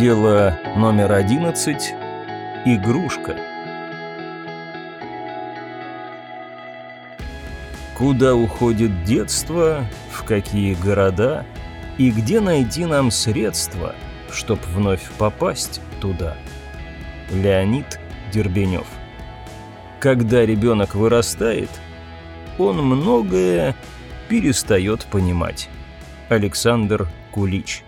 Дело номер одиннадцать. Игрушка. Куда уходит детство, в какие города и где найти нам средства, чтоб вновь попасть туда? Леонид Дербенев. Когда ребенок вырастает, он многое перестает понимать. Александр Кулич.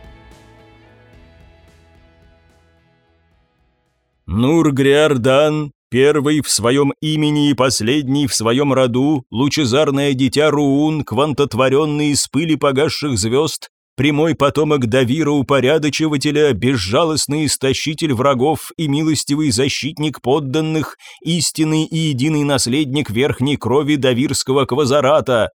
Нур-Гриардан, первый в своем имени и последний в своем роду, лучезарное дитя Руун, квантотворенный из пыли погасших звезд, прямой потомок Давира упорядочивателя, безжалостный истощитель врагов и милостивый защитник подданных, истинный и единый наследник верхней крови Давирского квазарата.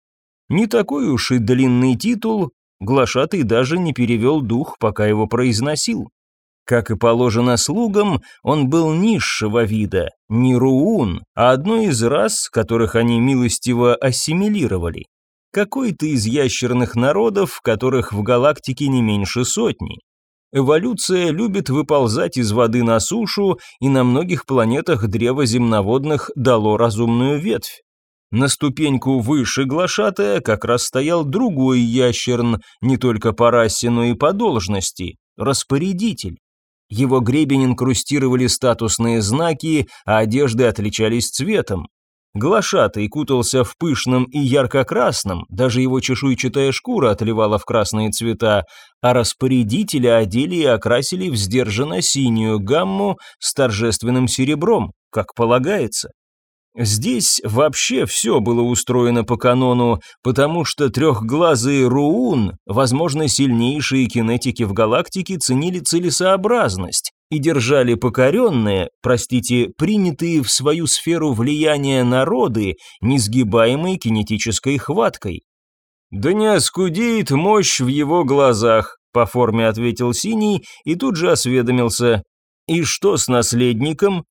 Не такой уж и длинный титул, глашатый даже не перевел дух, пока его произносил. Как и положено слугам, он был низшего вида, не руун, а одной из рас, которых они милостиво ассимилировали. Какой-то из ящерных народов, которых в галактике не меньше сотни. Эволюция любит выползать из воды на сушу, и на многих планетах древо земноводных дало разумную ветвь. На ступеньку выше глашатая как раз стоял другой ящерн, не только по расе, но и по должности – распорядитель. Его гребень инкрустировали статусные знаки, а одежды отличались цветом. Глашатый кутался в пышном и ярко-красном, даже его чешуйчатая шкура отливала в красные цвета, а распорядителя одели и окрасили в сдержанно синюю гамму с торжественным серебром, как полагается. Здесь вообще все было устроено по канону, потому что трехглазый Руун, возможно, сильнейшие кинетики в галактике ценили целесообразность и держали покоренные, простите, принятые в свою сферу влияния народы, несгибаемой кинетической хваткой. «Да не оскудеет мощь в его глазах», — по форме ответил Синий и тут же осведомился. «И что с наследником?»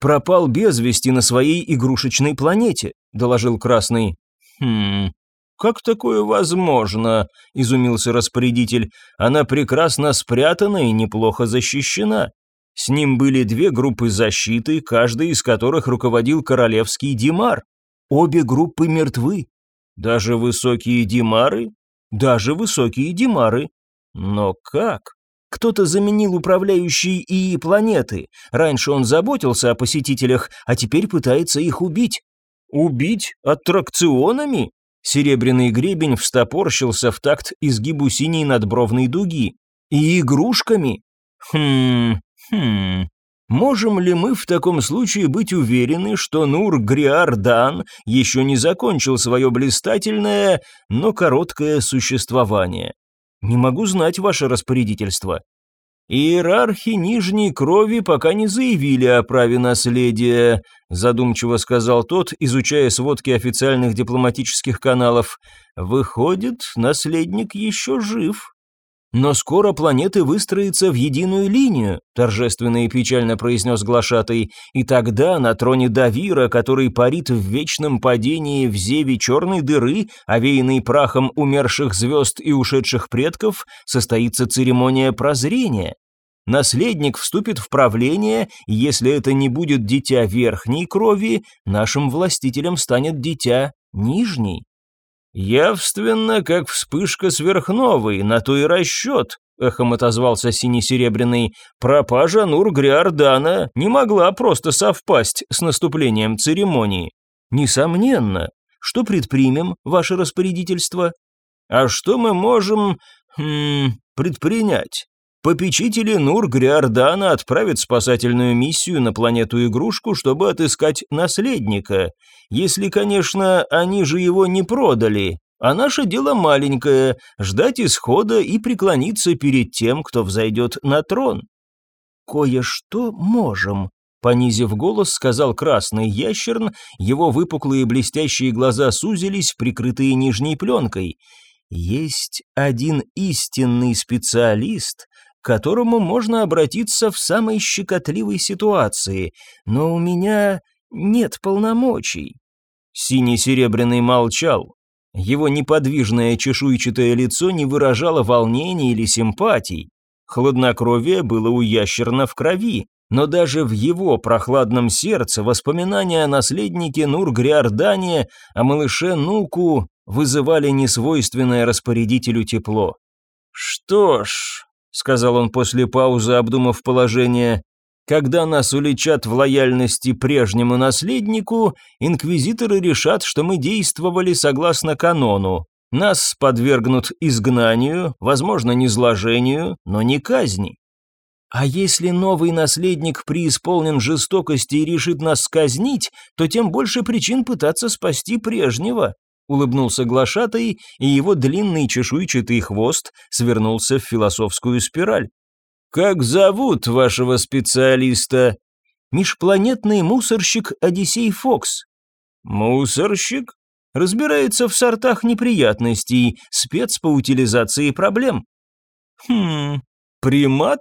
Пропал без вести на своей игрушечной планете», – доложил Красный. «Хм, как такое возможно?» – изумился распорядитель. «Она прекрасно спрятана и неплохо защищена. С ним были две группы защиты, каждая из которых руководил королевский Димар. Обе группы мертвы. Даже высокие Димары? Даже высокие Димары. Но как? Кто-то заменил управляющий ИИ планеты. Раньше он заботился о посетителях, а теперь пытается их убить. Убить аттракционами? Серебряный гребень встопорщился в такт изгибу синей надбровной дуги. И игрушками? Хм, хм. Можем ли мы в таком случае быть уверены, что Нур Гриардан еще не закончил свое блистательное, но короткое существование? «Не могу знать ваше распорядительство». «Иерархи нижней крови пока не заявили о праве наследия», задумчиво сказал тот, изучая сводки официальных дипломатических каналов. «Выходит, наследник еще жив». «Но скоро планеты выстроятся в единую линию», торжественно и печально произнес глашатый, «и тогда на троне Давира, который парит в вечном падении в зеве черной дыры, овеянной прахом умерших звезд и ушедших предков, состоится церемония прозрения. Наследник вступит в правление, и если это не будет дитя верхней крови, нашим властителем станет дитя нижней». «Явственно, как вспышка сверхновой, на то и расчет», — эхом отозвался сине-серебряный. «Пропажа Нур-Гриордана не могла просто совпасть с наступлением церемонии». «Несомненно. Что предпримем, ваше распорядительство?» «А что мы можем... Хм, предпринять?» Попечители Нур Гриордана отправят спасательную миссию на планету-игрушку, чтобы отыскать наследника. Если, конечно, они же его не продали. А наше дело маленькое – ждать исхода и преклониться перед тем, кто взойдет на трон. «Кое-что можем», – понизив голос, сказал красный ящерн, его выпуклые блестящие глаза сузились, прикрытые нижней пленкой. «Есть один истинный специалист, которому можно обратиться в самой щекотливой ситуации, но у меня нет полномочий». Синий-серебряный молчал. Его неподвижное чешуйчатое лицо не выражало волнения или симпатий. Хладнокровие было у ящерна в крови, но даже в его прохладном сердце воспоминания о наследнике Нур-Гриордане, о малыше Нуку вызывали несвойственное распорядителю тепло. «Что ж», — сказал он после паузы, обдумав положение, «когда нас уличат в лояльности прежнему наследнику, инквизиторы решат, что мы действовали согласно канону. Нас подвергнут изгнанию, возможно, низложению, но не казни. А если новый наследник преисполнен жестокости и решит нас сказнить, то тем больше причин пытаться спасти прежнего. Улыбнулся глашатай, и его длинный чешуйчатый хвост свернулся в философскую спираль. «Как зовут вашего специалиста?» «Межпланетный мусорщик Одиссей Фокс». «Мусорщик?» Разбирается в сортах неприятностей, спец по утилизации проблем. «Хм, примат?»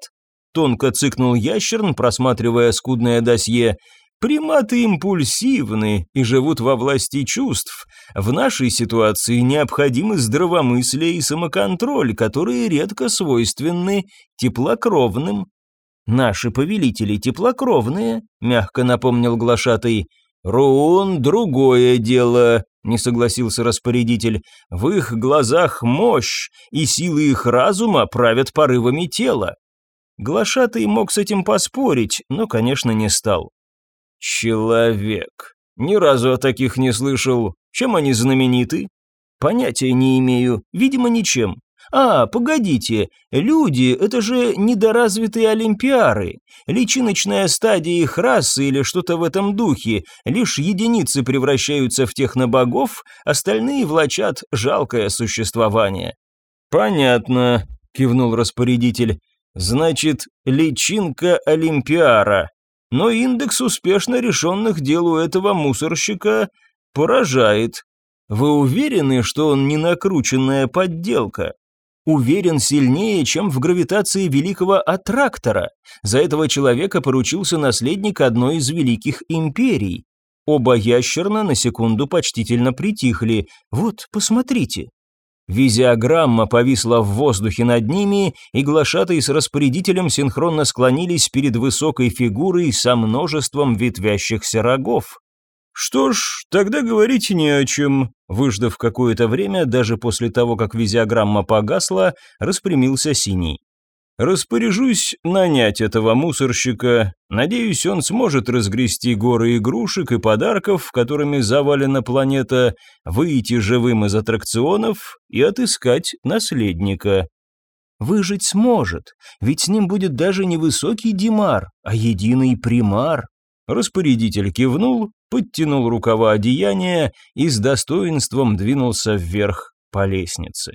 Тонко цыкнул ящерн, просматривая скудное досье. Приматы импульсивны и живут во власти чувств. В нашей ситуации необходимы здравомыслие и самоконтроль, которые редко свойственны теплокровным. Наши повелители теплокровные, мягко напомнил глашатый. Руон другое дело, не согласился распорядитель. В их глазах мощь, и силы их разума правят порывами тела. Глашатый мог с этим поспорить, но, конечно, не стал. «Человек. Ни разу о таких не слышал. Чем они знамениты?» «Понятия не имею. Видимо, ничем. А, погодите, люди – это же недоразвитые олимпиары. Личиночная стадия их расы или что-то в этом духе. Лишь единицы превращаются в технобогов, остальные влачат жалкое существование». «Понятно», – кивнул распорядитель. Значит, личинка Олимпиара. Но индекс успешно решенных дел у этого мусорщика поражает. Вы уверены, что он не накрученная подделка? Уверен сильнее, чем в гравитации великого аттрактора. За этого человека поручился наследник одной из великих империй. Оба ящерна на секунду почтительно притихли. Вот, посмотрите. Визиограмма повисла в воздухе над ними, и глашатый с распорядителем синхронно склонились перед высокой фигурой со множеством ветвящихся рогов. «Что ж, тогда говорить не о чем», выждав какое-то время, даже после того, как визиограмма погасла, распрямился синий. Распоряжусь нанять этого мусорщика. Надеюсь, он сможет разгрести горы игрушек и подарков, которыми завалена планета, выйти живым из аттракционов и отыскать наследника. Выжить сможет, ведь с ним будет даже не высокий Димар, а единый примар. Распорядитель кивнул, подтянул рукава одеяния и с достоинством двинулся вверх по лестнице.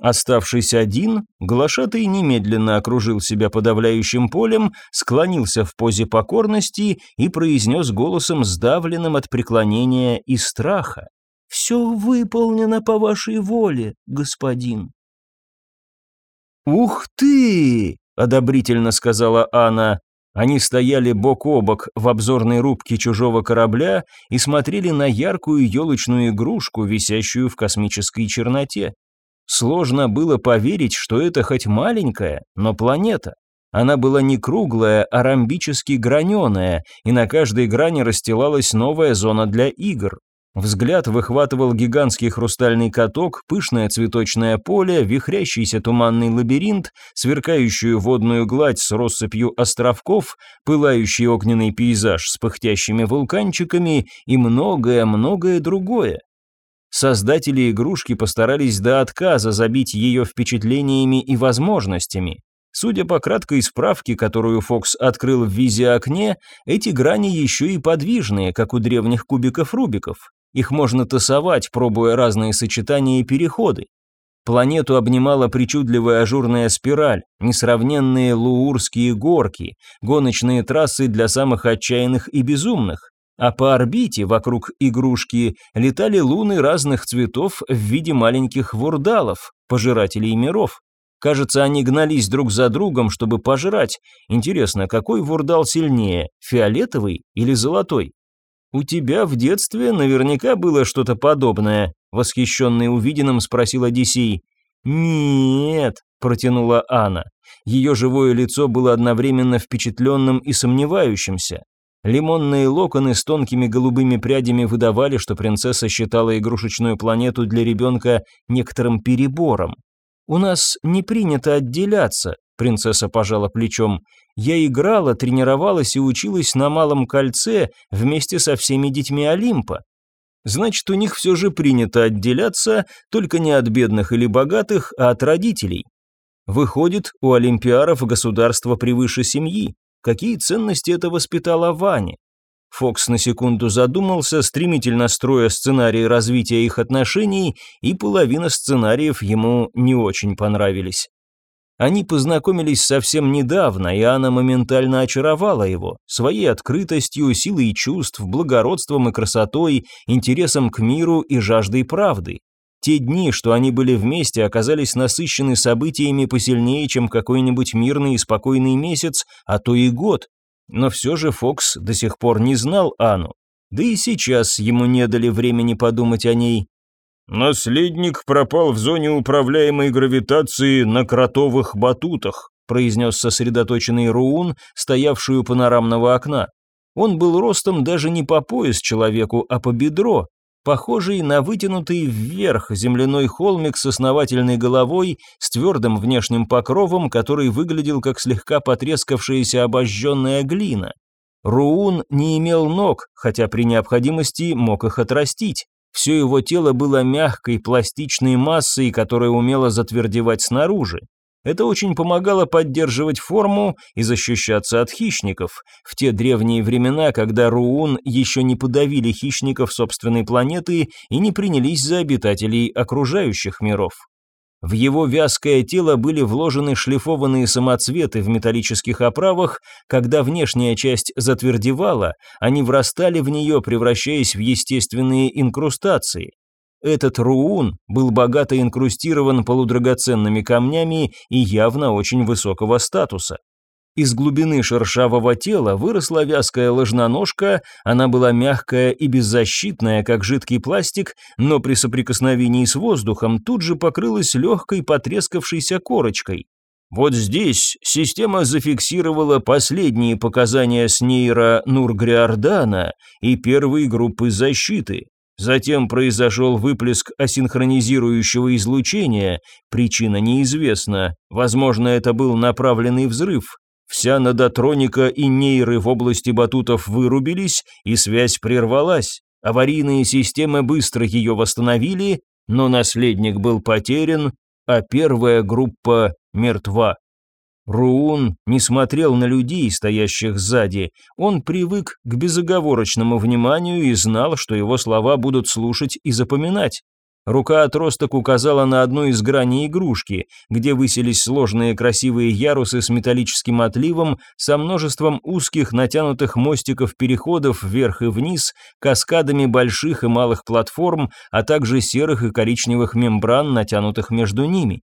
Оставшись один, глашатый немедленно окружил себя подавляющим полем, склонился в позе покорности и произнес голосом сдавленным от преклонения и страха. «Все выполнено по вашей воле, господин». «Ух ты!» — одобрительно сказала Анна. Они стояли бок о бок в обзорной рубке чужого корабля и смотрели на яркую елочную игрушку, висящую в космической черноте. Сложно было поверить, что это хоть маленькая, но планета. Она была не круглая, а ромбически граненая, и на каждой грани расстилалась новая зона для игр. Взгляд выхватывал гигантский хрустальный каток, пышное цветочное поле, вихрящийся туманный лабиринт, сверкающую водную гладь с россыпью островков, пылающий огненный пейзаж с пыхтящими вулканчиками и многое-многое другое. Создатели игрушки постарались до отказа забить ее впечатлениями и возможностями. Судя по краткой справке, которую Фокс открыл в визе-окне, эти грани еще и подвижные, как у древних кубиков Рубиков. Их можно тасовать, пробуя разные сочетания и переходы. Планету обнимала причудливая ажурная спираль, несравненные луурские горки, гоночные трассы для самых отчаянных и безумных а по орбите вокруг игрушки летали луны разных цветов в виде маленьких вурдалов, пожирателей миров. Кажется, они гнались друг за другом, чтобы пожрать. Интересно, какой вурдал сильнее, фиолетовый или золотой? У тебя в детстве наверняка было что-то подобное, восхищенный увиденным спросил Одиссей. Нет, протянула Анна. Ее живое лицо было одновременно впечатленным и сомневающимся. Лимонные локоны с тонкими голубыми прядями выдавали, что принцесса считала игрушечную планету для ребенка некоторым перебором. «У нас не принято отделяться», — принцесса пожала плечом. «Я играла, тренировалась и училась на Малом Кольце вместе со всеми детьми Олимпа. Значит, у них все же принято отделяться, только не от бедных или богатых, а от родителей. Выходит, у олимпиаров государство превыше семьи. Какие ценности это воспитало Ване? Фокс на секунду задумался, стремительно строя сценарий развития их отношений, и половина сценариев ему не очень понравились. Они познакомились совсем недавно, и Анна моментально очаровала его своей открытостью, силой чувств, благородством и красотой, интересом к миру и жаждой правды. Те дни, что они были вместе, оказались насыщены событиями посильнее, чем какой-нибудь мирный и спокойный месяц, а то и год. Но все же Фокс до сих пор не знал Анну. Да и сейчас ему не дали времени подумать о ней. «Наследник пропал в зоне управляемой гравитации на кротовых батутах», произнес сосредоточенный Руун, стоявший у панорамного окна. Он был ростом даже не по пояс человеку, а по бедро, похожий на вытянутый вверх земляной холмик с основательной головой, с твердым внешним покровом, который выглядел как слегка потрескавшаяся обожженная глина. Руун не имел ног, хотя при необходимости мог их отрастить. Все его тело было мягкой, пластичной массой, которая умела затвердевать снаружи. Это очень помогало поддерживать форму и защищаться от хищников. В те древние времена, когда Руун еще не подавили хищников собственной планеты и не принялись за обитателей окружающих миров. В его вязкое тело были вложены шлифованные самоцветы в металлических оправах, когда внешняя часть затвердевала, они врастали в нее, превращаясь в естественные инкрустации. Этот руун был богато инкрустирован полудрагоценными камнями и явно очень высокого статуса. Из глубины шершавого тела выросла вязкая ложноножка, она была мягкая и беззащитная, как жидкий пластик, но при соприкосновении с воздухом тут же покрылась легкой потрескавшейся корочкой. Вот здесь система зафиксировала последние показания с нейро Нургриордана и первой группы защиты. Затем произошел выплеск асинхронизирующего излучения, причина неизвестна, возможно, это был направленный взрыв. Вся надотроника и нейры в области батутов вырубились, и связь прервалась. Аварийные системы быстро ее восстановили, но наследник был потерян, а первая группа мертва. Руун не смотрел на людей, стоящих сзади. Он привык к безоговорочному вниманию и знал, что его слова будут слушать и запоминать. Рука отросток указала на одну из граней игрушки, где высились сложные красивые ярусы с металлическим отливом, со множеством узких натянутых мостиков-переходов вверх и вниз, каскадами больших и малых платформ, а также серых и коричневых мембран, натянутых между ними.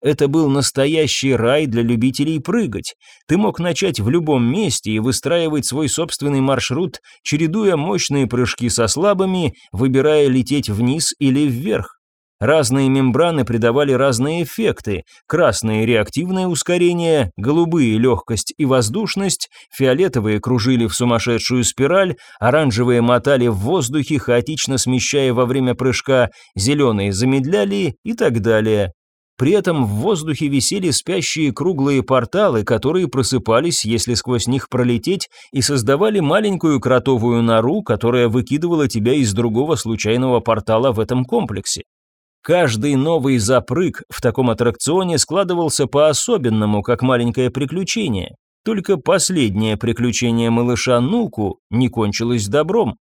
Это был настоящий рай для любителей прыгать. Ты мог начать в любом месте и выстраивать свой собственный маршрут, чередуя мощные прыжки со слабыми, выбирая лететь вниз или вверх. Разные мембраны придавали разные эффекты. Красные – реактивное ускорение, голубые – легкость и воздушность, фиолетовые кружили в сумасшедшую спираль, оранжевые мотали в воздухе, хаотично смещая во время прыжка, зеленые замедляли и так далее. При этом в воздухе висели спящие круглые порталы, которые просыпались, если сквозь них пролететь, и создавали маленькую кротовую нору, которая выкидывала тебя из другого случайного портала в этом комплексе. Каждый новый запрыг в таком аттракционе складывался по-особенному, как маленькое приключение. Только последнее приключение малыша Нуку не кончилось добром.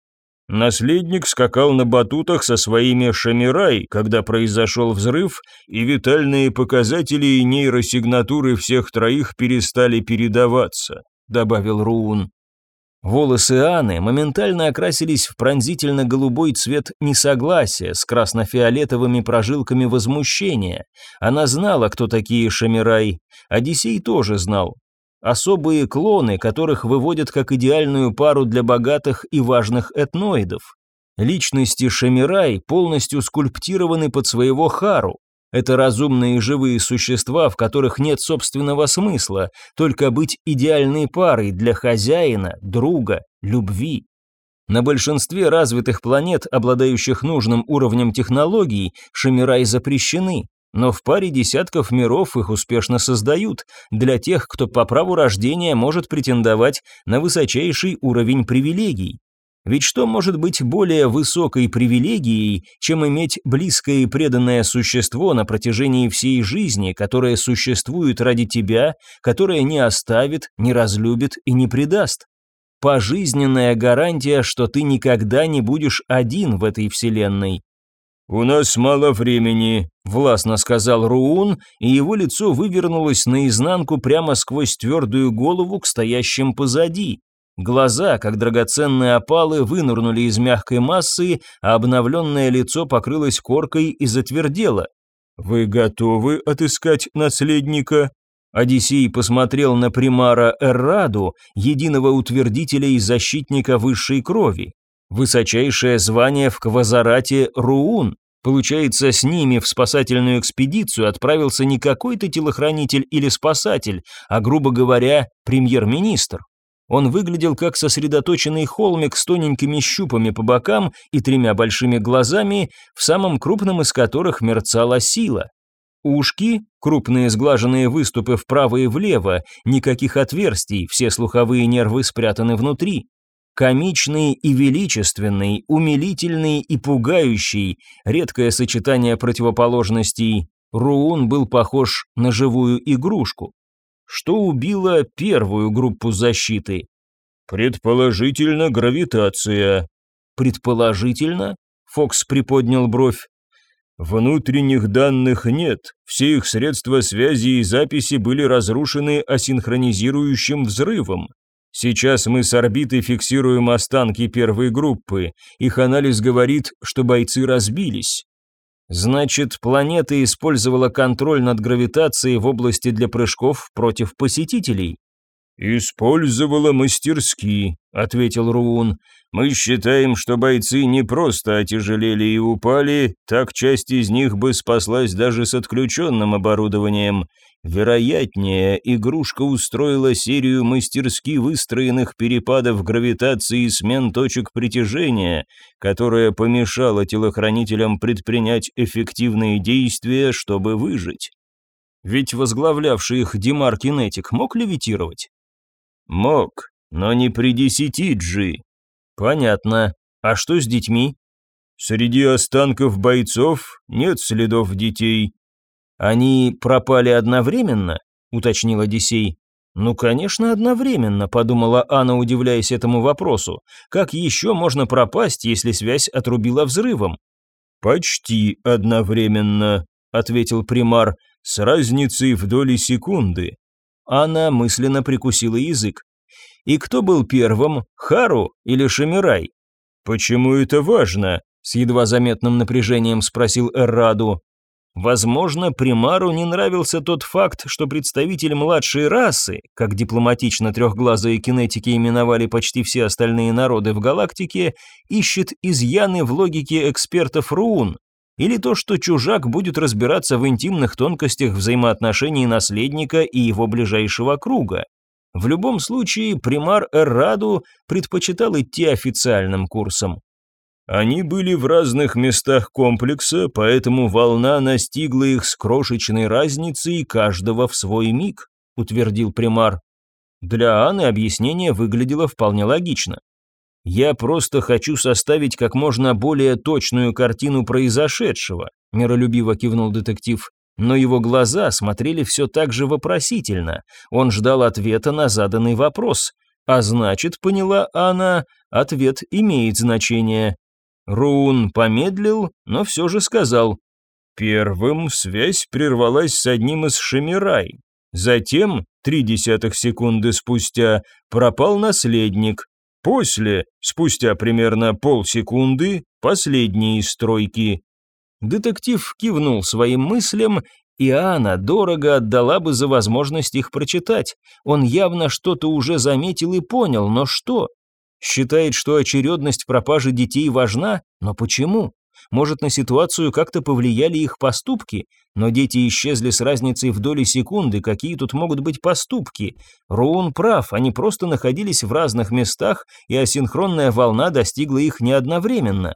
Наследник скакал на батутах со своими шамирай, когда произошел взрыв, и витальные показатели и нейросигнатуры всех троих перестали передаваться, добавил Руун. Волосы Анны моментально окрасились в пронзительно-голубой цвет несогласия с красно-фиолетовыми прожилками возмущения. Она знала, кто такие Шамирай. Одиссей тоже знал особые клоны, которых выводят как идеальную пару для богатых и важных этноидов. Личности Шамирай полностью скульптированы под своего Хару. Это разумные живые существа, в которых нет собственного смысла, только быть идеальной парой для хозяина, друга, любви. На большинстве развитых планет, обладающих нужным уровнем технологий, шамирай запрещены, но в паре десятков миров их успешно создают для тех, кто по праву рождения может претендовать на высочайший уровень привилегий. Ведь что может быть более высокой привилегией, чем иметь близкое и преданное существо на протяжении всей жизни, которое существует ради тебя, которое не оставит, не разлюбит и не предаст? Пожизненная гарантия, что ты никогда не будешь один в этой вселенной. «У нас мало времени», – властно сказал Руун, и его лицо вывернулось наизнанку прямо сквозь твердую голову к стоящим позади. Глаза, как драгоценные опалы, вынырнули из мягкой массы, а обновленное лицо покрылось коркой и затвердело. «Вы готовы отыскать наследника?» Одиссей посмотрел на примара Эрраду, единого утвердителя и защитника высшей крови. Высочайшее звание в Квазарате Руун. Получается, с ними в спасательную экспедицию отправился не какой-то телохранитель или спасатель, а, грубо говоря, премьер-министр. Он выглядел как сосредоточенный холмик с тоненькими щупами по бокам и тремя большими глазами, в самом крупном из которых мерцала сила. Ушки, крупные сглаженные выступы вправо и влево, никаких отверстий, все слуховые нервы спрятаны внутри. Комичный и величественный, умилительный и пугающий, редкое сочетание противоположностей, Руун был похож на живую игрушку что убило первую группу защиты. Предположительно, гравитация. Предположительно? Фокс приподнял бровь. Внутренних данных нет, все их средства связи и записи были разрушены асинхронизирующим взрывом. Сейчас мы с орбиты фиксируем останки первой группы. Их анализ говорит, что бойцы разбились. Значит, планета использовала контроль над гравитацией в области для прыжков против посетителей. «Использовала мастерски», — ответил Руун. «Мы считаем, что бойцы не просто отяжелели и упали, так часть из них бы спаслась даже с отключенным оборудованием. Вероятнее, игрушка устроила серию мастерски выстроенных перепадов гравитации и смен точек притяжения, которая помешала телохранителям предпринять эффективные действия, чтобы выжить. Ведь возглавлявший их Димар Кинетик мог левитировать? Мог, но не при десяти джи. Понятно. А что с детьми? Среди останков бойцов нет следов детей, «Они пропали одновременно?» – уточнил Одиссей. «Ну, конечно, одновременно», – подумала Анна, удивляясь этому вопросу. «Как еще можно пропасть, если связь отрубила взрывом?» «Почти одновременно», – ответил примар, – «с разницей в доли секунды». Анна мысленно прикусила язык. «И кто был первым, Хару или Шамирай?» «Почему это важно?» – с едва заметным напряжением спросил Эрраду. Возможно, Примару не нравился тот факт, что представитель младшей расы, как дипломатично трехглазые кинетики именовали почти все остальные народы в галактике, ищет изъяны в логике экспертов Руун, или то, что чужак будет разбираться в интимных тонкостях взаимоотношений наследника и его ближайшего круга. В любом случае, примар Эрраду предпочитал идти официальным курсом. Они были в разных местах комплекса, поэтому волна настигла их с крошечной разницей каждого в свой миг, утвердил примар. Для Анны объяснение выглядело вполне логично. Я просто хочу составить как можно более точную картину произошедшего, миролюбиво кивнул детектив. Но его глаза смотрели все так же вопросительно. Он ждал ответа на заданный вопрос. А значит, поняла Анна, ответ имеет значение. Рун помедлил, но все же сказал. Первым связь прервалась с одним из Шамирай. Затем, три десятых секунды спустя, пропал наследник. После, спустя примерно полсекунды, последние стройки. Детектив кивнул своим мыслям, и Анна дорого отдала бы за возможность их прочитать. Он явно что-то уже заметил и понял, но что? Считает, что очередность пропажи детей важна, но почему? Может, на ситуацию как-то повлияли их поступки, но дети исчезли с разницей в доли секунды, какие тут могут быть поступки? Роун прав, они просто находились в разных местах, и асинхронная волна достигла их не одновременно.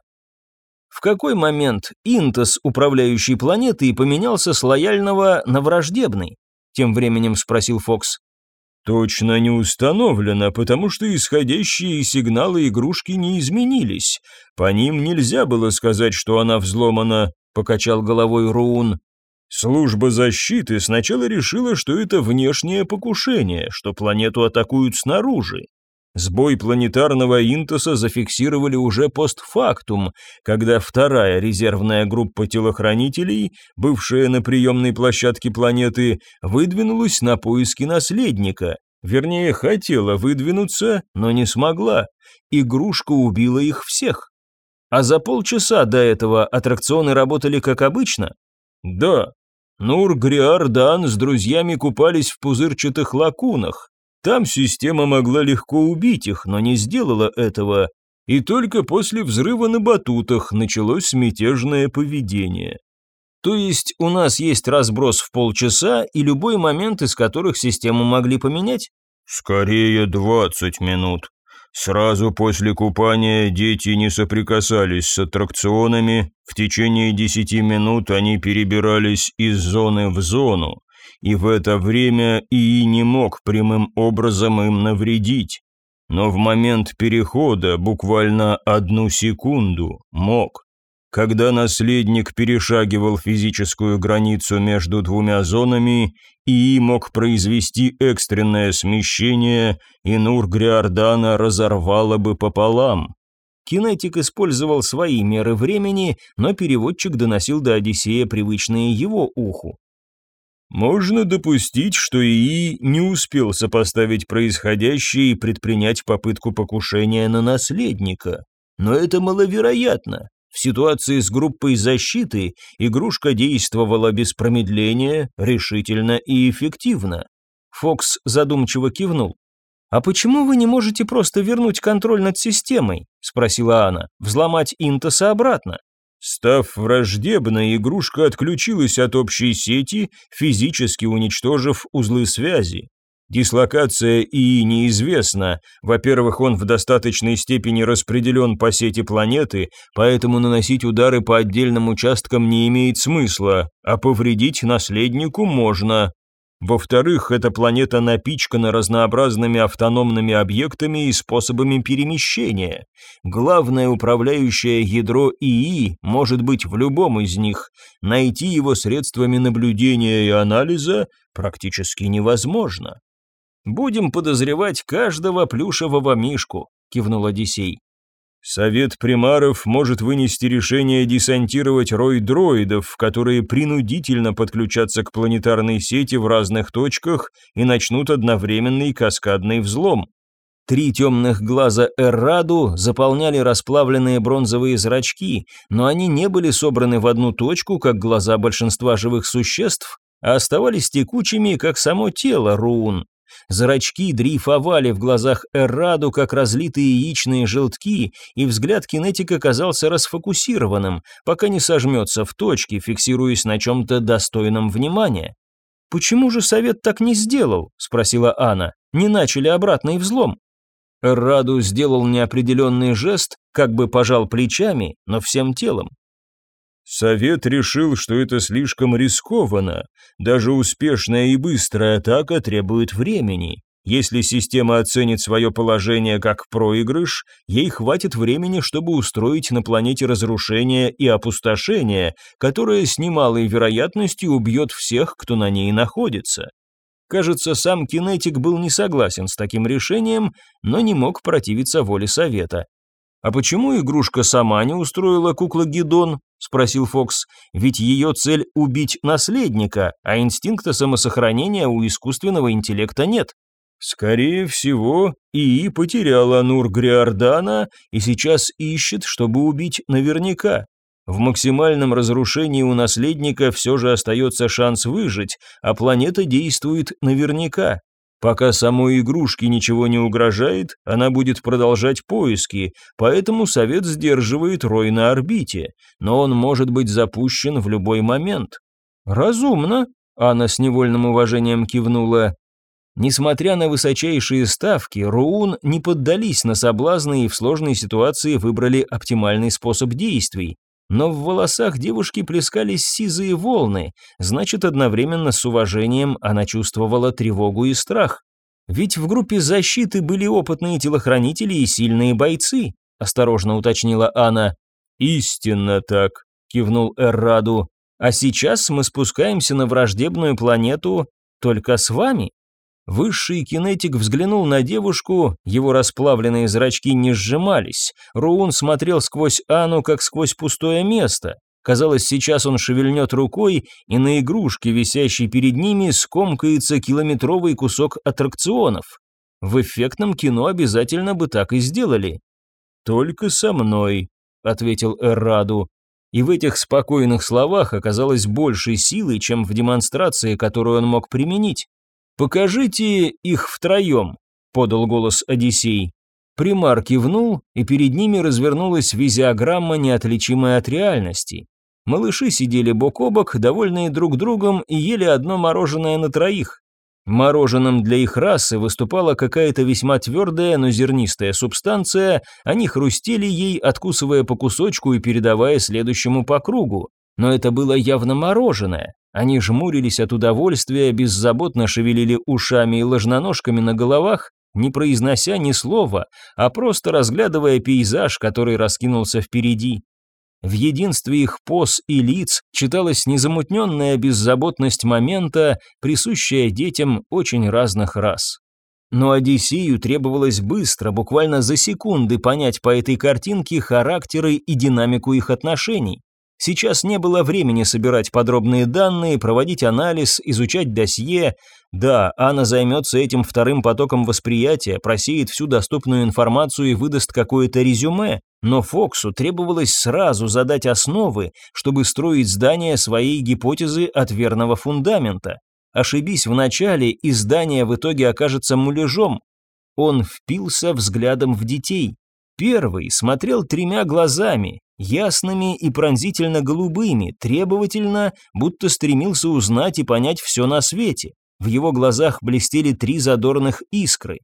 В какой момент Интос, управляющий планетой, поменялся с лояльного на враждебный? Тем временем спросил Фокс. Точно не установлено, потому что исходящие сигналы игрушки не изменились. По ним нельзя было сказать, что она взломана, покачал головой Руун. Служба защиты сначала решила, что это внешнее покушение, что планету атакуют снаружи. Сбой планетарного Интоса зафиксировали уже постфактум, когда вторая резервная группа телохранителей, бывшая на приемной площадке планеты, выдвинулась на поиски наследника. Вернее, хотела выдвинуться, но не смогла. Игрушка убила их всех. А за полчаса до этого аттракционы работали как обычно? Да. Нур Гриардан с друзьями купались в пузырчатых лакунах. Там система могла легко убить их, но не сделала этого, и только после взрыва на батутах началось мятежное поведение. То есть у нас есть разброс в полчаса и любой момент, из которых систему могли поменять? Скорее 20 минут. Сразу после купания дети не соприкасались с аттракционами, в течение 10 минут они перебирались из зоны в зону, и в это время ИИ не мог прямым образом им навредить. Но в момент перехода, буквально одну секунду, мог. Когда наследник перешагивал физическую границу между двумя зонами, ИИ мог произвести экстренное смещение, и Нур Гриордана разорвало бы пополам. Кинетик использовал свои меры времени, но переводчик доносил до Одиссея привычные его уху. Можно допустить, что ИИ не успел сопоставить происходящее и предпринять попытку покушения на наследника. Но это маловероятно. В ситуации с группой защиты игрушка действовала без промедления, решительно и эффективно. Фокс задумчиво кивнул. «А почему вы не можете просто вернуть контроль над системой?» – спросила Анна. «Взломать Интоса обратно?» Став враждебной, игрушка отключилась от общей сети, физически уничтожив узлы связи. Дислокация ИИ неизвестна. Во-первых, он в достаточной степени распределен по сети планеты, поэтому наносить удары по отдельным участкам не имеет смысла, а повредить наследнику можно. Во-вторых, эта планета напичкана разнообразными автономными объектами и способами перемещения. Главное управляющее ядро ИИ может быть в любом из них. Найти его средствами наблюдения и анализа практически невозможно. «Будем подозревать каждого плюшевого мишку», – кивнул Одиссей. Совет примаров может вынести решение десантировать рой дроидов, которые принудительно подключатся к планетарной сети в разных точках и начнут одновременный каскадный взлом. Три темных глаза Эрраду заполняли расплавленные бронзовые зрачки, но они не были собраны в одну точку, как глаза большинства живых существ, а оставались текучими, как само тело Руун. Зрачки дрейфовали в глазах Эрраду, как разлитые яичные желтки, и взгляд кинетика казался расфокусированным, пока не сожмется в точке, фиксируясь на чем-то достойном внимания. «Почему же совет так не сделал?» – спросила Анна. «Не начали обратный взлом?» Эрраду сделал неопределенный жест, как бы пожал плечами, но всем телом. Совет решил, что это слишком рискованно. Даже успешная и быстрая атака требует времени. Если система оценит свое положение как проигрыш, ей хватит времени, чтобы устроить на планете разрушение и опустошение, которое с немалой вероятностью убьет всех, кто на ней находится. Кажется, сам кинетик был не согласен с таким решением, но не мог противиться воле совета. «А почему игрушка сама не устроила кукла Гидон?» – спросил Фокс. «Ведь ее цель – убить наследника, а инстинкта самосохранения у искусственного интеллекта нет». «Скорее всего, ИИ потеряла Нур Гриордана и сейчас ищет, чтобы убить наверняка. В максимальном разрушении у наследника все же остается шанс выжить, а планета действует наверняка. Пока самой игрушке ничего не угрожает, она будет продолжать поиски, поэтому совет сдерживает Рой на орбите, но он может быть запущен в любой момент. Разумно, Анна с невольным уважением кивнула. Несмотря на высочайшие ставки, Руун не поддались на соблазны и в сложной ситуации выбрали оптимальный способ действий. Но в волосах девушки плескались сизые волны, значит, одновременно с уважением она чувствовала тревогу и страх. Ведь в группе защиты были опытные телохранители и сильные бойцы, осторожно уточнила Анна. Истинно так, кивнул Эрраду. А сейчас мы спускаемся на враждебную планету только с вами. Высший кинетик взглянул на девушку, его расплавленные зрачки не сжимались. Руун смотрел сквозь Ану, как сквозь пустое место. Казалось, сейчас он шевельнет рукой, и на игрушке, висящей перед ними, скомкается километровый кусок аттракционов. В эффектном кино обязательно бы так и сделали. «Только со мной», — ответил Эрраду. И в этих спокойных словах оказалось большей силы, чем в демонстрации, которую он мог применить. «Покажите их втроем», — подал голос Одиссей. Примар кивнул, и перед ними развернулась визиограмма, неотличимая от реальности. Малыши сидели бок о бок, довольные друг другом, и ели одно мороженое на троих. Мороженым для их расы выступала какая-то весьма твердая, но зернистая субстанция, они хрустели ей, откусывая по кусочку и передавая следующему по кругу. Но это было явно мороженое. Они жмурились от удовольствия, беззаботно шевелили ушами и ложноножками на головах, не произнося ни слова, а просто разглядывая пейзаж, который раскинулся впереди. В единстве их поз и лиц читалась незамутненная беззаботность момента, присущая детям очень разных рас. Но Одиссею требовалось быстро, буквально за секунды понять по этой картинке характеры и динамику их отношений. Сейчас не было времени собирать подробные данные, проводить анализ, изучать досье. Да, Анна займется этим вторым потоком восприятия, просеет всю доступную информацию и выдаст какое-то резюме, но Фоксу требовалось сразу задать основы, чтобы строить здание своей гипотезы от верного фундамента. Ошибись в начале, и здание в итоге окажется муляжом. Он впился взглядом в детей. Первый смотрел тремя глазами, ясными и пронзительно голубыми, требовательно, будто стремился узнать и понять все на свете. В его глазах блестели три задорных искры.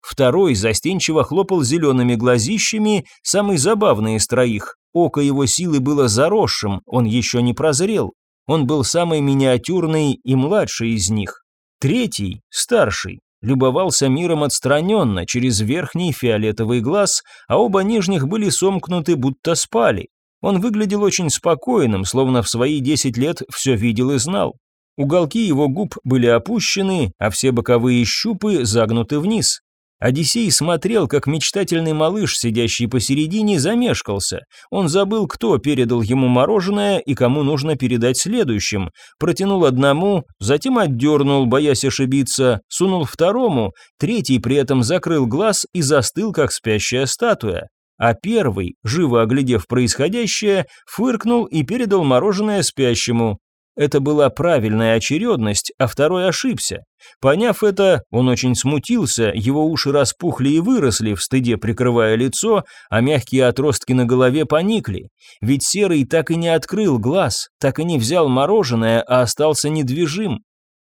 Второй застенчиво хлопал зелеными глазищами, самый забавный из троих. Око его силы было заросшим, он еще не прозрел. Он был самый миниатюрный и младший из них. Третий, старший, любовался миром отстраненно, через верхний фиолетовый глаз, а оба нижних были сомкнуты, будто спали. Он выглядел очень спокойным, словно в свои десять лет все видел и знал. Уголки его губ были опущены, а все боковые щупы загнуты вниз. Одиссей смотрел, как мечтательный малыш, сидящий посередине, замешкался. Он забыл, кто передал ему мороженое и кому нужно передать следующим. Протянул одному, затем отдернул, боясь ошибиться, сунул второму, третий при этом закрыл глаз и застыл, как спящая статуя. А первый, живо оглядев происходящее, фыркнул и передал мороженое спящему. Это была правильная очередность, а второй ошибся. Поняв это, он очень смутился, его уши распухли и выросли, в стыде прикрывая лицо, а мягкие отростки на голове поникли. Ведь Серый так и не открыл глаз, так и не взял мороженое, а остался недвижим.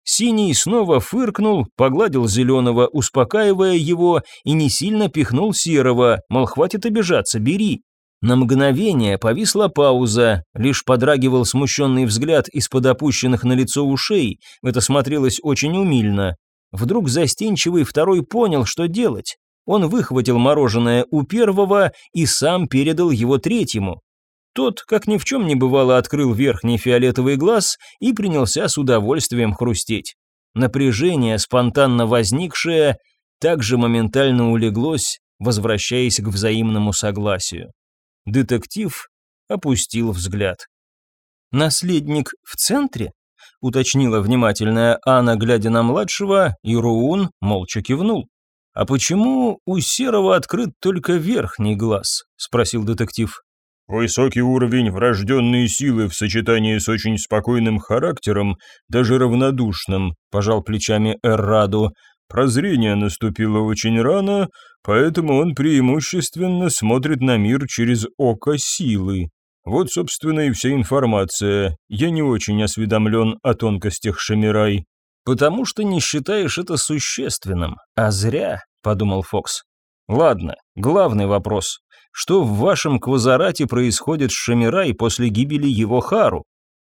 Синий снова фыркнул, погладил зеленого, успокаивая его, и не сильно пихнул серого, мол, хватит обижаться, бери. На мгновение повисла пауза, лишь подрагивал смущенный взгляд из-под опущенных на лицо ушей, это смотрелось очень умильно. Вдруг застенчивый второй понял, что делать. Он выхватил мороженое у первого и сам передал его третьему. Тот, как ни в чем не бывало, открыл верхний фиолетовый глаз и принялся с удовольствием хрустеть. Напряжение, спонтанно возникшее, также моментально улеглось, возвращаясь к взаимному согласию. Детектив опустил взгляд. «Наследник в центре?» — уточнила внимательная Анна, глядя на младшего, и Руун молча кивнул. «А почему у Серого открыт только верхний глаз?» — спросил детектив. Высокий уровень врожденной силы в сочетании с очень спокойным характером, даже равнодушным, пожал плечами Эрраду, Прозрение наступило очень рано, поэтому он преимущественно смотрит на мир через око силы. Вот, собственно, и вся информация. Я не очень осведомлен о тонкостях Шамирай. «Потому что не считаешь это существенным. А зря», — подумал Фокс. «Ладно, главный вопрос. Что в вашем квазарате происходит с Шамирай после гибели его Хару?»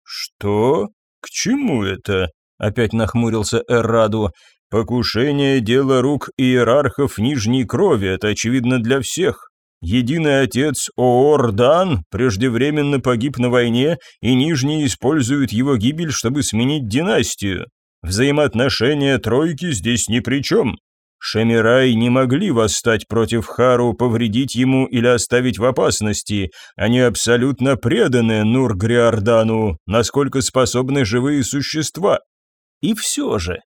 «Что? К чему это?» — опять нахмурился Эрраду. «Покушение – дело рук иерархов нижней крови, это очевидно для всех. Единый отец Оордан преждевременно погиб на войне, и Нижние используют его гибель, чтобы сменить династию. Взаимоотношения тройки здесь ни при чем. Шамирай не могли восстать против Хару, повредить ему или оставить в опасности. Они абсолютно преданы Нур-Гриордану, насколько способны живые существа. И все же.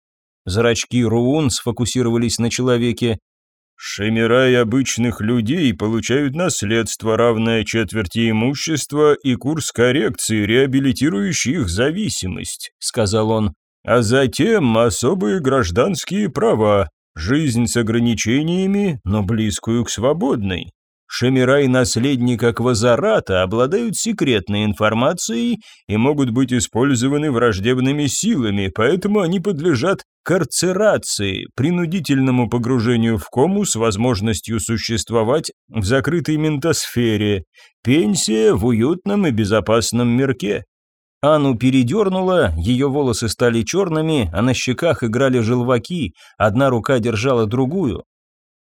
Зрачки Руун сфокусировались на человеке. Шемирай обычных людей получают наследство, равное четверти имущества и курс коррекции, реабилитирующий их зависимость, сказал он. А затем особые гражданские права, жизнь с ограничениями, но близкую к свободной. Шамирай наследника Квазарата обладают секретной информацией и могут быть использованы враждебными силами, поэтому они подлежат карцерации, принудительному погружению в кому с возможностью существовать в закрытой ментосфере, пенсия в уютном и безопасном мирке. Ану передернула, ее волосы стали черными, а на щеках играли желваки, одна рука держала другую.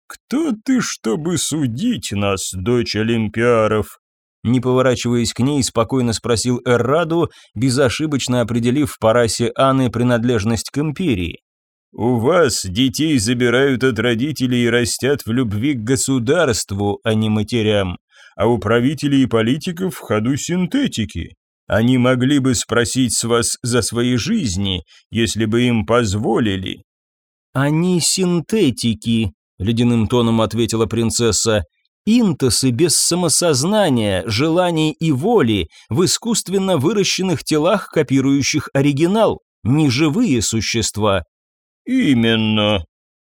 «Кто ты, чтобы судить нас, дочь Олимпиаров?» Не поворачиваясь к ней, спокойно спросил Эрраду, безошибочно определив в парасе Анны принадлежность к империи. «У вас детей забирают от родителей и растят в любви к государству, а не матерям, а у правителей и политиков в ходу синтетики. Они могли бы спросить с вас за свои жизни, если бы им позволили». «Они синтетики», — ледяным тоном ответила принцесса. «Интосы без самосознания, желаний и воли, в искусственно выращенных телах, копирующих оригинал, неживые существа». «Именно.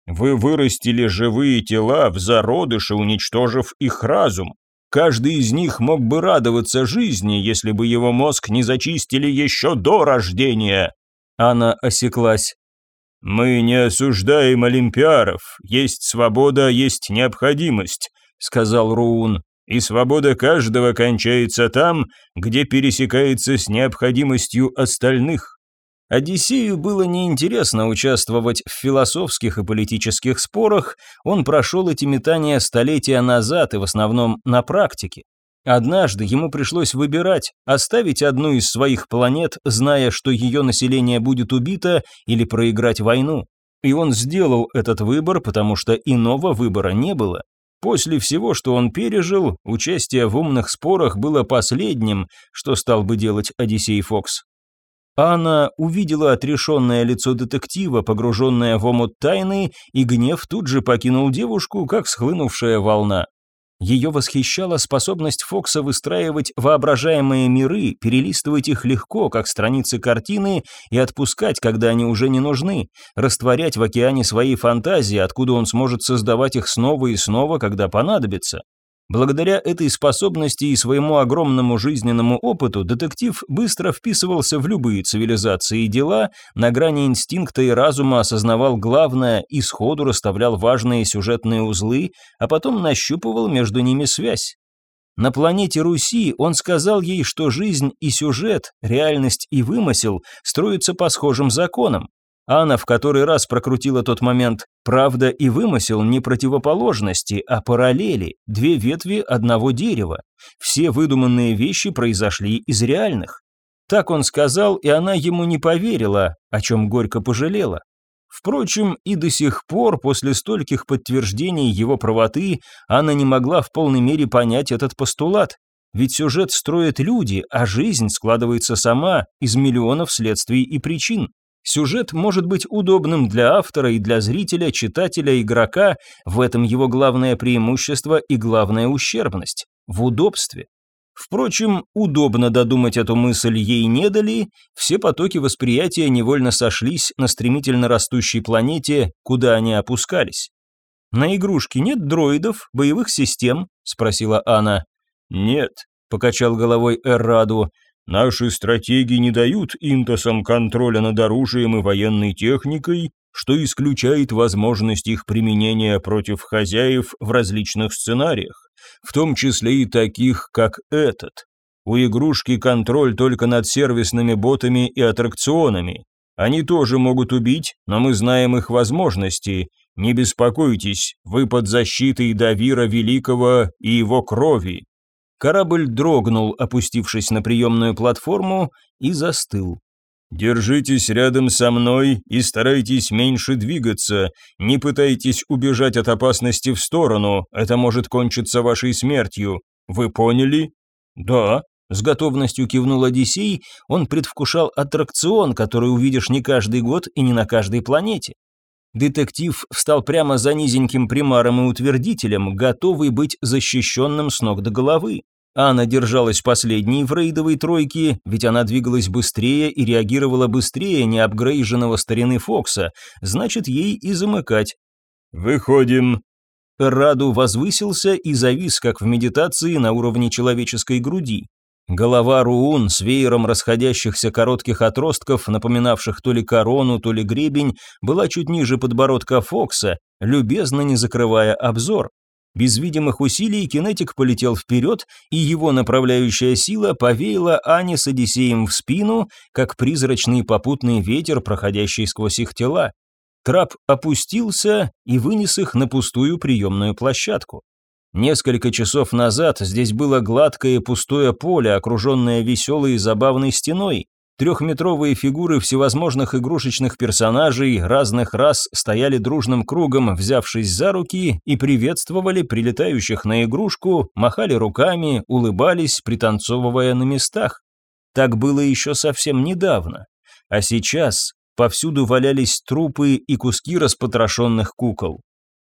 Вы вырастили живые тела в зародыше, уничтожив их разум. Каждый из них мог бы радоваться жизни, если бы его мозг не зачистили еще до рождения». Она осеклась. «Мы не осуждаем олимпиаров. Есть свобода, есть необходимость», — сказал Руун. «И свобода каждого кончается там, где пересекается с необходимостью остальных». Одиссею было неинтересно участвовать в философских и политических спорах, он прошел эти метания столетия назад и в основном на практике. Однажды ему пришлось выбирать, оставить одну из своих планет, зная, что ее население будет убито, или проиграть войну. И он сделал этот выбор, потому что иного выбора не было. После всего, что он пережил, участие в умных спорах было последним, что стал бы делать Одиссей Фокс. Анна увидела отрешенное лицо детектива, погруженное в омут тайны, и гнев тут же покинул девушку, как схлынувшая волна. Ее восхищала способность Фокса выстраивать воображаемые миры, перелистывать их легко, как страницы картины, и отпускать, когда они уже не нужны, растворять в океане свои фантазии, откуда он сможет создавать их снова и снова, когда понадобится. Благодаря этой способности и своему огромному жизненному опыту детектив быстро вписывался в любые цивилизации и дела, на грани инстинкта и разума осознавал главное и сходу расставлял важные сюжетные узлы, а потом нащупывал между ними связь. На планете Руси он сказал ей, что жизнь и сюжет, реальность и вымысел строятся по схожим законам. Анна в который раз прокрутила тот момент. Правда и вымысел не противоположности, а параллели, две ветви одного дерева. Все выдуманные вещи произошли из реальных. Так он сказал, и она ему не поверила, о чем горько пожалела. Впрочем, и до сих пор, после стольких подтверждений его правоты, Анна не могла в полной мере понять этот постулат. Ведь сюжет строят люди, а жизнь складывается сама из миллионов следствий и причин. Сюжет может быть удобным для автора и для зрителя, читателя, игрока, в этом его главное преимущество и главная ущербность – в удобстве. Впрочем, удобно додумать эту мысль ей не дали, все потоки восприятия невольно сошлись на стремительно растущей планете, куда они опускались. «На игрушке нет дроидов, боевых систем?» – спросила Анна. «Нет», – покачал головой Эрраду, – «наши стратегии не дают интосам контроля над оружием и военной техникой, что исключает возможность их применения против хозяев в различных сценариях в том числе и таких, как этот. У игрушки контроль только над сервисными ботами и аттракционами. Они тоже могут убить, но мы знаем их возможности. Не беспокойтесь, вы под защитой Давира Великого и его крови. Корабль дрогнул, опустившись на приемную платформу, и застыл. Держитесь рядом со мной и старайтесь меньше двигаться. Не пытайтесь убежать от опасности в сторону, это может кончиться вашей смертью. Вы поняли? Да, с готовностью кивнул Одиссей, он предвкушал аттракцион, который увидишь не каждый год и не на каждой планете. Детектив встал прямо за низеньким примаром и утвердителем, готовый быть защищенным с ног до головы. Анна держалась последней в рейдовой тройке, ведь она двигалась быстрее и реагировала быстрее неапгрейженного старины Фокса, значит, ей и замыкать. «Выходим». Раду возвысился и завис, как в медитации, на уровне человеческой груди. Голова Руун с веером расходящихся коротких отростков, напоминавших то ли корону, то ли гребень, была чуть ниже подбородка Фокса, любезно не закрывая обзор. Без видимых усилий кинетик полетел вперед, и его направляющая сила повеяла Ане с Одиссеем в спину, как призрачный попутный ветер, проходящий сквозь их тела. Трап опустился и вынес их на пустую приемную площадку. Несколько часов назад здесь было гладкое пустое поле, окруженное веселой и забавной стеной, Трехметровые фигуры всевозможных игрушечных персонажей разных рас стояли дружным кругом, взявшись за руки, и приветствовали прилетающих на игрушку, махали руками, улыбались, пританцовывая на местах. Так было еще совсем недавно. А сейчас повсюду валялись трупы и куски распотрошенных кукол.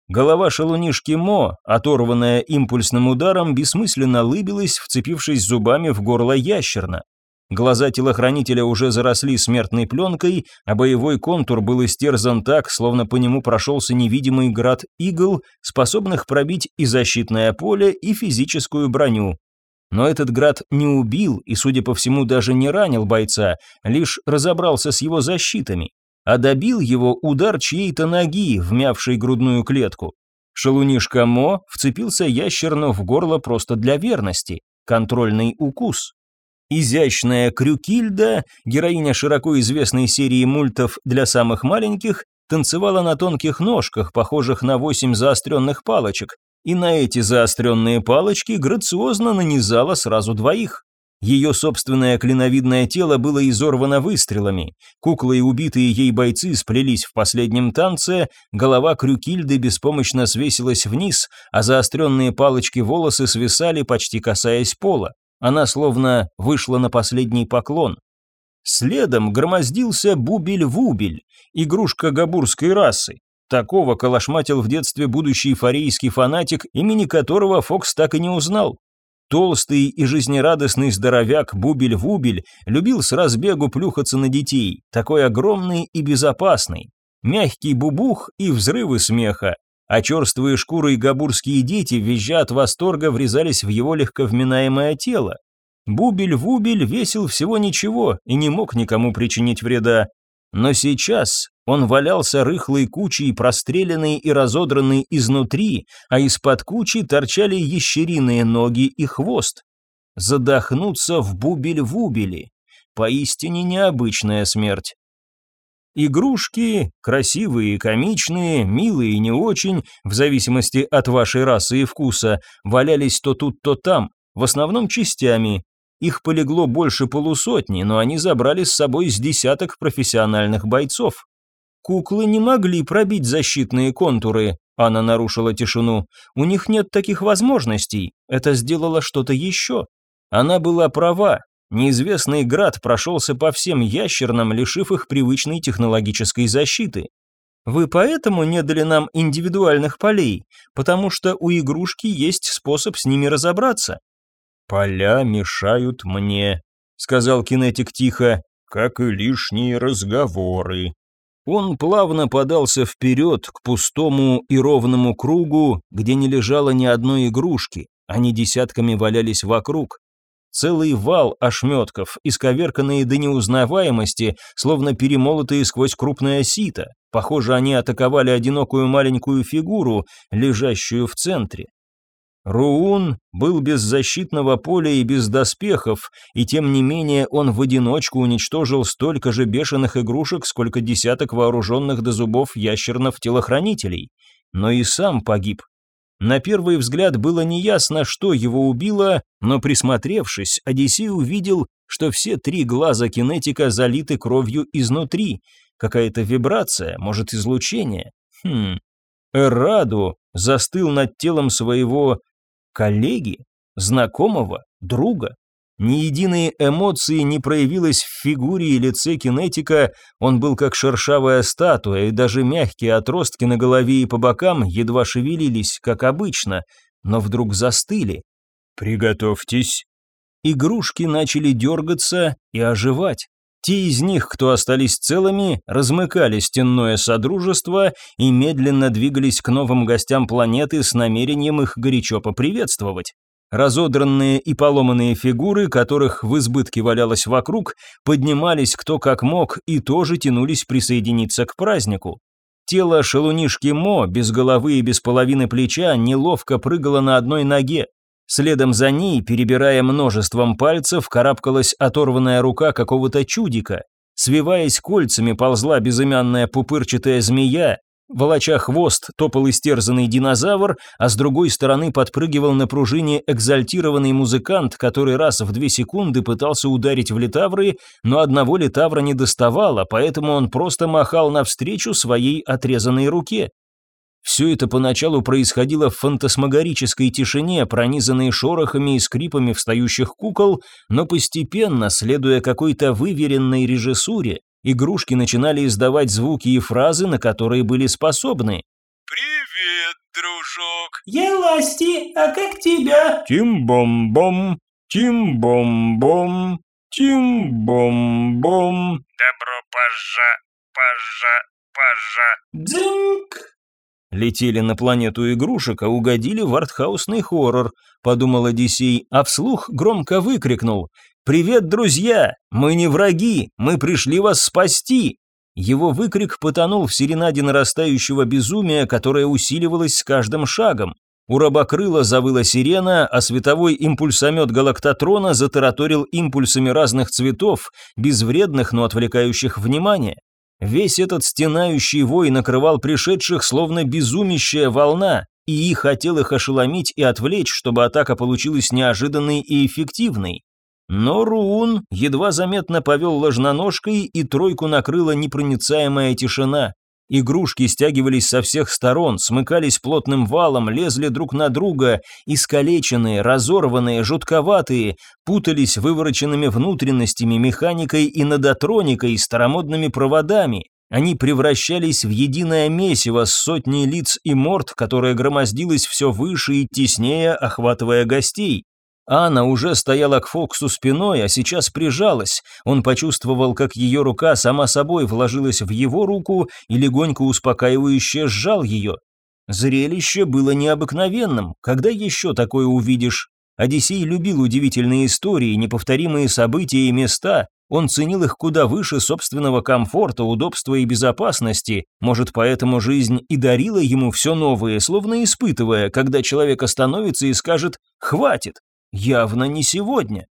Голова шалунишки Мо, оторванная импульсным ударом, бессмысленно лыбилась, вцепившись зубами в горло ящерна. Глаза телохранителя уже заросли смертной пленкой, а боевой контур был истерзан так, словно по нему прошелся невидимый град игл, способных пробить и защитное поле, и физическую броню. Но этот град не убил и, судя по всему, даже не ранил бойца, лишь разобрался с его защитами, а добил его удар чьей-то ноги, вмявшей грудную клетку. Шалунишка Мо вцепился ящерно в горло просто для верности, контрольный укус. Изящная Крюкильда, героиня широко известной серии мультов для самых маленьких, танцевала на тонких ножках, похожих на восемь заостренных палочек, и на эти заостренные палочки грациозно нанизала сразу двоих. Ее собственное клиновидное тело было изорвано выстрелами. Куклы и убитые ей бойцы сплелись в последнем танце, голова Крюкильды беспомощно свесилась вниз, а заостренные палочки волосы свисали, почти касаясь пола. Она словно вышла на последний поклон. Следом громоздился Бубель-Вубель, игрушка габурской расы. Такого калашматил в детстве будущий фарейский фанатик, имени которого Фокс так и не узнал. Толстый и жизнерадостный здоровяк Бубель-Вубель любил с разбегу плюхаться на детей, такой огромный и безопасный. Мягкий бубух и взрывы смеха, а черствые шкуры и габурские дети, визжа от восторга, врезались в его легковминаемое тело. Бубель-вубель весил всего ничего и не мог никому причинить вреда. Но сейчас он валялся рыхлой кучей, простреленный и разодранный изнутри, а из-под кучи торчали ящериные ноги и хвост. Задохнуться в бубель-вубеле. Поистине необычная смерть. Игрушки, красивые и комичные, милые и не очень, в зависимости от вашей расы и вкуса, валялись то тут, то там, в основном частями. Их полегло больше полусотни, но они забрали с собой с десяток профессиональных бойцов. Куклы не могли пробить защитные контуры, она нарушила тишину. У них нет таких возможностей, это сделало что-то еще. Она была права, Неизвестный град прошелся по всем ящернам, лишив их привычной технологической защиты. Вы поэтому не дали нам индивидуальных полей, потому что у игрушки есть способ с ними разобраться. «Поля мешают мне», — сказал кинетик тихо, — «как и лишние разговоры». Он плавно подался вперед к пустому и ровному кругу, где не лежало ни одной игрушки, они десятками валялись вокруг. Целый вал ошметков, исковерканные до неузнаваемости, словно перемолотые сквозь крупное сито. Похоже, они атаковали одинокую маленькую фигуру, лежащую в центре. Руун был без защитного поля и без доспехов, и тем не менее он в одиночку уничтожил столько же бешеных игрушек, сколько десяток вооруженных до зубов ящернов-телохранителей. Но и сам погиб. На первый взгляд было неясно, что его убило, но присмотревшись, Одиссей увидел, что все три глаза кинетика залиты кровью изнутри. Какая-то вибрация, может, излучение. Хм. Эраду застыл над телом своего коллеги, знакомого, друга. Ни единой эмоции не проявилось в фигуре и лице кинетика, он был как шершавая статуя, и даже мягкие отростки на голове и по бокам едва шевелились, как обычно, но вдруг застыли. «Приготовьтесь». Игрушки начали дергаться и оживать. Те из них, кто остались целыми, размыкали стенное содружество и медленно двигались к новым гостям планеты с намерением их горячо поприветствовать. Разодранные и поломанные фигуры, которых в избытке валялось вокруг, поднимались кто как мог и тоже тянулись присоединиться к празднику. Тело шалунишки Мо, без головы и без половины плеча, неловко прыгало на одной ноге. Следом за ней, перебирая множеством пальцев, карабкалась оторванная рука какого-то чудика. Свиваясь кольцами, ползла безымянная пупырчатая змея, волоча хвост топал истерзанный динозавр, а с другой стороны подпрыгивал на пружине экзальтированный музыкант, который раз в две секунды пытался ударить в литавры, но одного литавра не доставало, поэтому он просто махал навстречу своей отрезанной руке. Все это поначалу происходило в фантасмагорической тишине, пронизанной шорохами и скрипами встающих кукол, но постепенно, следуя какой-то выверенной режиссуре, игрушки начинали издавать звуки и фразы, на которые были способны. «Привет, дружок!» «Еласти, а как тебя?» «Тим-бом-бом, тим-бом-бом, тим-бом-бом». «Добро пожа, пожа, пожа». «Дзынк!» Летели на планету игрушек, а угодили в артхаусный хоррор, подумал Одиссей, а вслух громко выкрикнул «Привет, друзья! Мы не враги! Мы пришли вас спасти!» Его выкрик потонул в серенаде нарастающего безумия, которое усиливалось с каждым шагом. У рабокрыла завыла сирена, а световой импульсомет галактотрона затараторил импульсами разных цветов, безвредных, но отвлекающих внимание. Весь этот стенающий вой накрывал пришедших словно безумящая волна, и И хотел их ошеломить и отвлечь, чтобы атака получилась неожиданной и эффективной. Но Руун едва заметно повел ложноножкой, и тройку накрыла непроницаемая тишина. Игрушки стягивались со всех сторон, смыкались плотным валом, лезли друг на друга, искалеченные, разорванные, жутковатые, путались вывороченными внутренностями, механикой и надотроникой, старомодными проводами. Они превращались в единое месиво с сотней лиц и морд, которое громоздилось все выше и теснее, охватывая гостей. Анна уже стояла к Фоксу спиной, а сейчас прижалась. Он почувствовал, как ее рука сама собой вложилась в его руку и легонько успокаивающе сжал ее. Зрелище было необыкновенным. Когда еще такое увидишь? Одиссей любил удивительные истории, неповторимые события и места. Он ценил их куда выше собственного комфорта, удобства и безопасности. Может, поэтому жизнь и дарила ему все новое, словно испытывая, когда человек остановится и скажет «хватит». Явно не сегодня.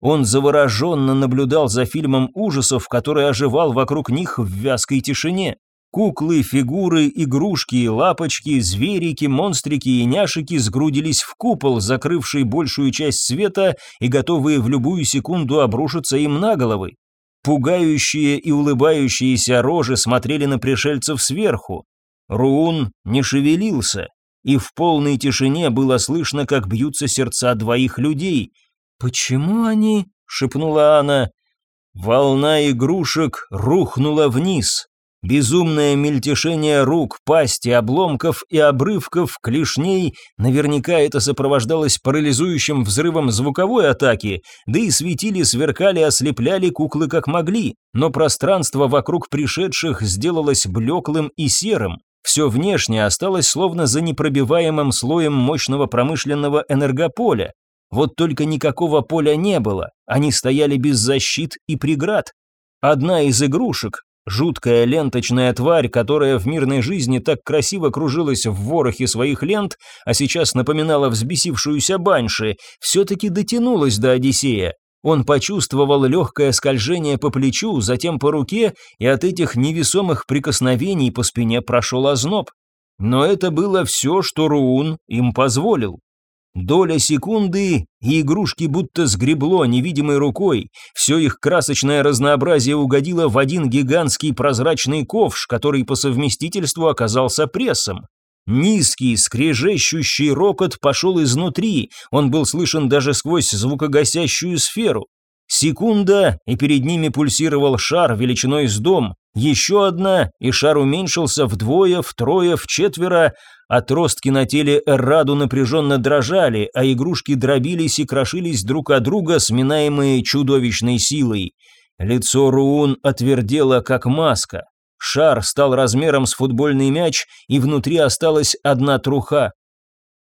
Он завороженно наблюдал за фильмом ужасов, который оживал вокруг них в вязкой тишине. Куклы, фигуры, игрушки, лапочки, зверики, монстрики и няшики сгрудились в купол, закрывший большую часть света и готовые в любую секунду обрушиться им на головы. Пугающие и улыбающиеся рожи смотрели на пришельцев сверху. Руун не шевелился, и в полной тишине было слышно, как бьются сердца двоих людей. «Почему они?» — шепнула она. Волна игрушек рухнула вниз. Безумное мельтешение рук, пасти, обломков и обрывков, клешней, наверняка это сопровождалось парализующим взрывом звуковой атаки, да и светили, сверкали, ослепляли куклы как могли, но пространство вокруг пришедших сделалось блеклым и серым. Все внешнее осталось словно за непробиваемым слоем мощного промышленного энергополя. Вот только никакого поля не было, они стояли без защит и преград. Одна из игрушек, Жуткая ленточная тварь, которая в мирной жизни так красиво кружилась в ворохе своих лент, а сейчас напоминала взбесившуюся банши, все-таки дотянулась до Одиссея. Он почувствовал легкое скольжение по плечу, затем по руке, и от этих невесомых прикосновений по спине прошел озноб. Но это было все, что Руун им позволил. Доля секунды, и игрушки будто сгребло невидимой рукой. Все их красочное разнообразие угодило в один гигантский прозрачный ковш, который по совместительству оказался прессом. Низкий, скрежещущий рокот пошел изнутри, он был слышен даже сквозь звукогасящую сферу. Секунда, и перед ними пульсировал шар величиной с дом. Еще одна, и шар уменьшился вдвое, втрое, вчетверо. Отростки на теле Эрраду напряженно дрожали, а игрушки дробились и крошились друг от друга, сминаемые чудовищной силой. Лицо Руун отвердело, как маска. Шар стал размером с футбольный мяч, и внутри осталась одна труха.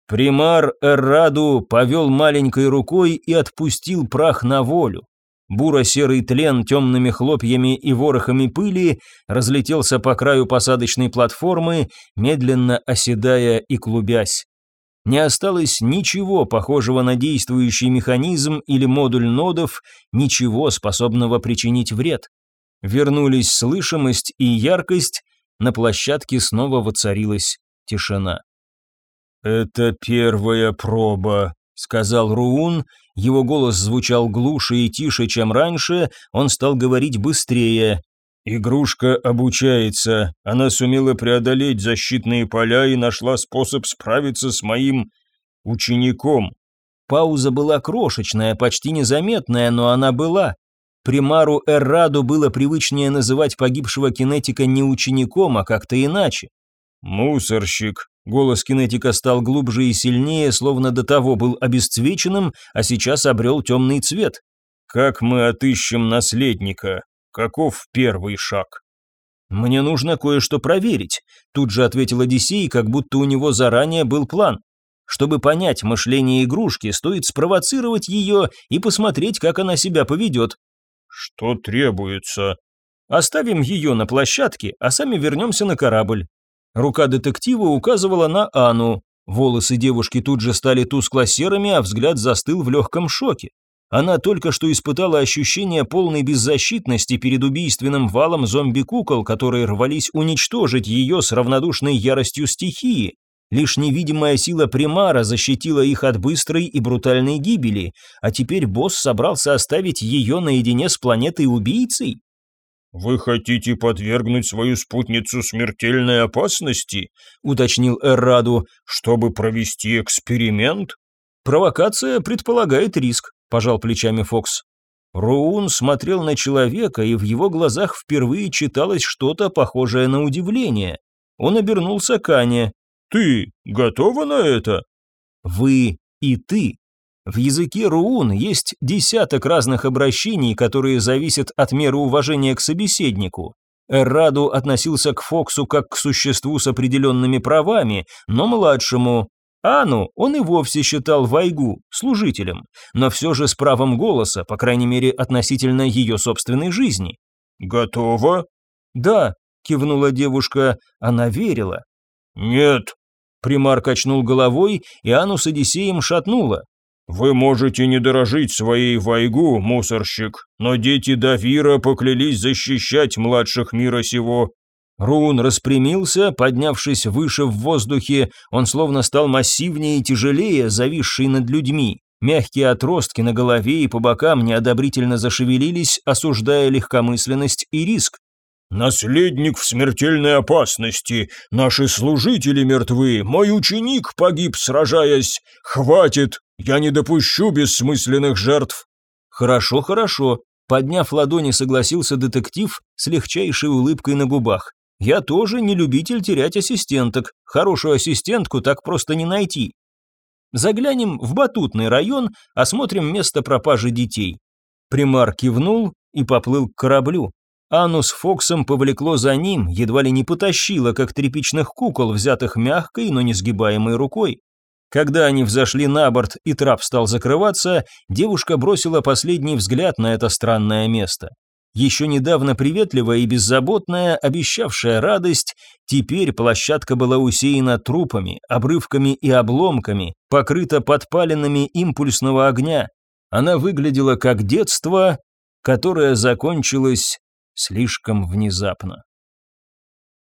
Примар Эрраду повел маленькой рукой и отпустил прах на волю. Буро-серый тлен темными хлопьями и ворохами пыли разлетелся по краю посадочной платформы, медленно оседая и клубясь. Не осталось ничего похожего на действующий механизм или модуль нодов, ничего способного причинить вред. Вернулись слышимость и яркость, на площадке снова воцарилась тишина. «Это первая проба», — сказал Руун, его голос звучал глуше и тише, чем раньше, он стал говорить быстрее. «Игрушка обучается, она сумела преодолеть защитные поля и нашла способ справиться с моим учеником». Пауза была крошечная, почти незаметная, но она была. Примару Эрраду было привычнее называть погибшего кинетика не учеником, а как-то иначе. «Мусорщик», Голос кинетика стал глубже и сильнее, словно до того был обесцвеченным, а сейчас обрел темный цвет. «Как мы отыщем наследника? Каков первый шаг?» «Мне нужно кое-что проверить», – тут же ответил Одиссей, как будто у него заранее был план. Чтобы понять мышление игрушки, стоит спровоцировать ее и посмотреть, как она себя поведет. «Что требуется?» «Оставим ее на площадке, а сами вернемся на корабль. Рука детектива указывала на Анну. Волосы девушки тут же стали тускло-серыми, а взгляд застыл в легком шоке. Она только что испытала ощущение полной беззащитности перед убийственным валом зомби-кукол, которые рвались уничтожить ее с равнодушной яростью стихии. Лишь невидимая сила примара защитила их от быстрой и брутальной гибели, а теперь босс собрался оставить ее наедине с планетой-убийцей? «Вы хотите подвергнуть свою спутницу смертельной опасности?» — уточнил Эрраду. «Чтобы провести эксперимент?» «Провокация предполагает риск», — пожал плечами Фокс. Роун смотрел на человека, и в его глазах впервые читалось что-то похожее на удивление. Он обернулся к Ане. «Ты готова на это?» «Вы и ты в языке руун есть десяток разных обращений, которые зависят от меры уважения к собеседнику. Эрраду относился к Фоксу как к существу с определенными правами, но младшему. Ану он и вовсе считал Вайгу служителем, но все же с правом голоса, по крайней мере относительно ее собственной жизни. «Готово?» «Да», — кивнула девушка, она верила. «Нет», Примар качнул головой, и Ану с Одиссеем шатнула. «Вы можете не дорожить своей войгу, мусорщик, но дети Давира поклялись защищать младших мира сего». Рун распрямился, поднявшись выше в воздухе, он словно стал массивнее и тяжелее, зависший над людьми. Мягкие отростки на голове и по бокам неодобрительно зашевелились, осуждая легкомысленность и риск. «Наследник в смертельной опасности, наши служители мертвы, мой ученик погиб, сражаясь. Хватит, я не допущу бессмысленных жертв». «Хорошо, хорошо», — подняв ладони, согласился детектив с легчайшей улыбкой на губах. Я тоже не любитель терять ассистенток. Хорошую ассистентку так просто не найти. Заглянем в батутный район, осмотрим место пропажи детей. Примар кивнул и поплыл к кораблю. Анну с Фоксом повлекло за ним, едва ли не потащило, как тряпичных кукол, взятых мягкой, но не сгибаемой рукой. Когда они взошли на борт и трап стал закрываться, девушка бросила последний взгляд на это странное место. Еще недавно приветливая и беззаботная, обещавшая радость, теперь площадка была усеяна трупами, обрывками и обломками, покрыта подпалинами импульсного огня. Она выглядела как детство, которое закончилось слишком внезапно.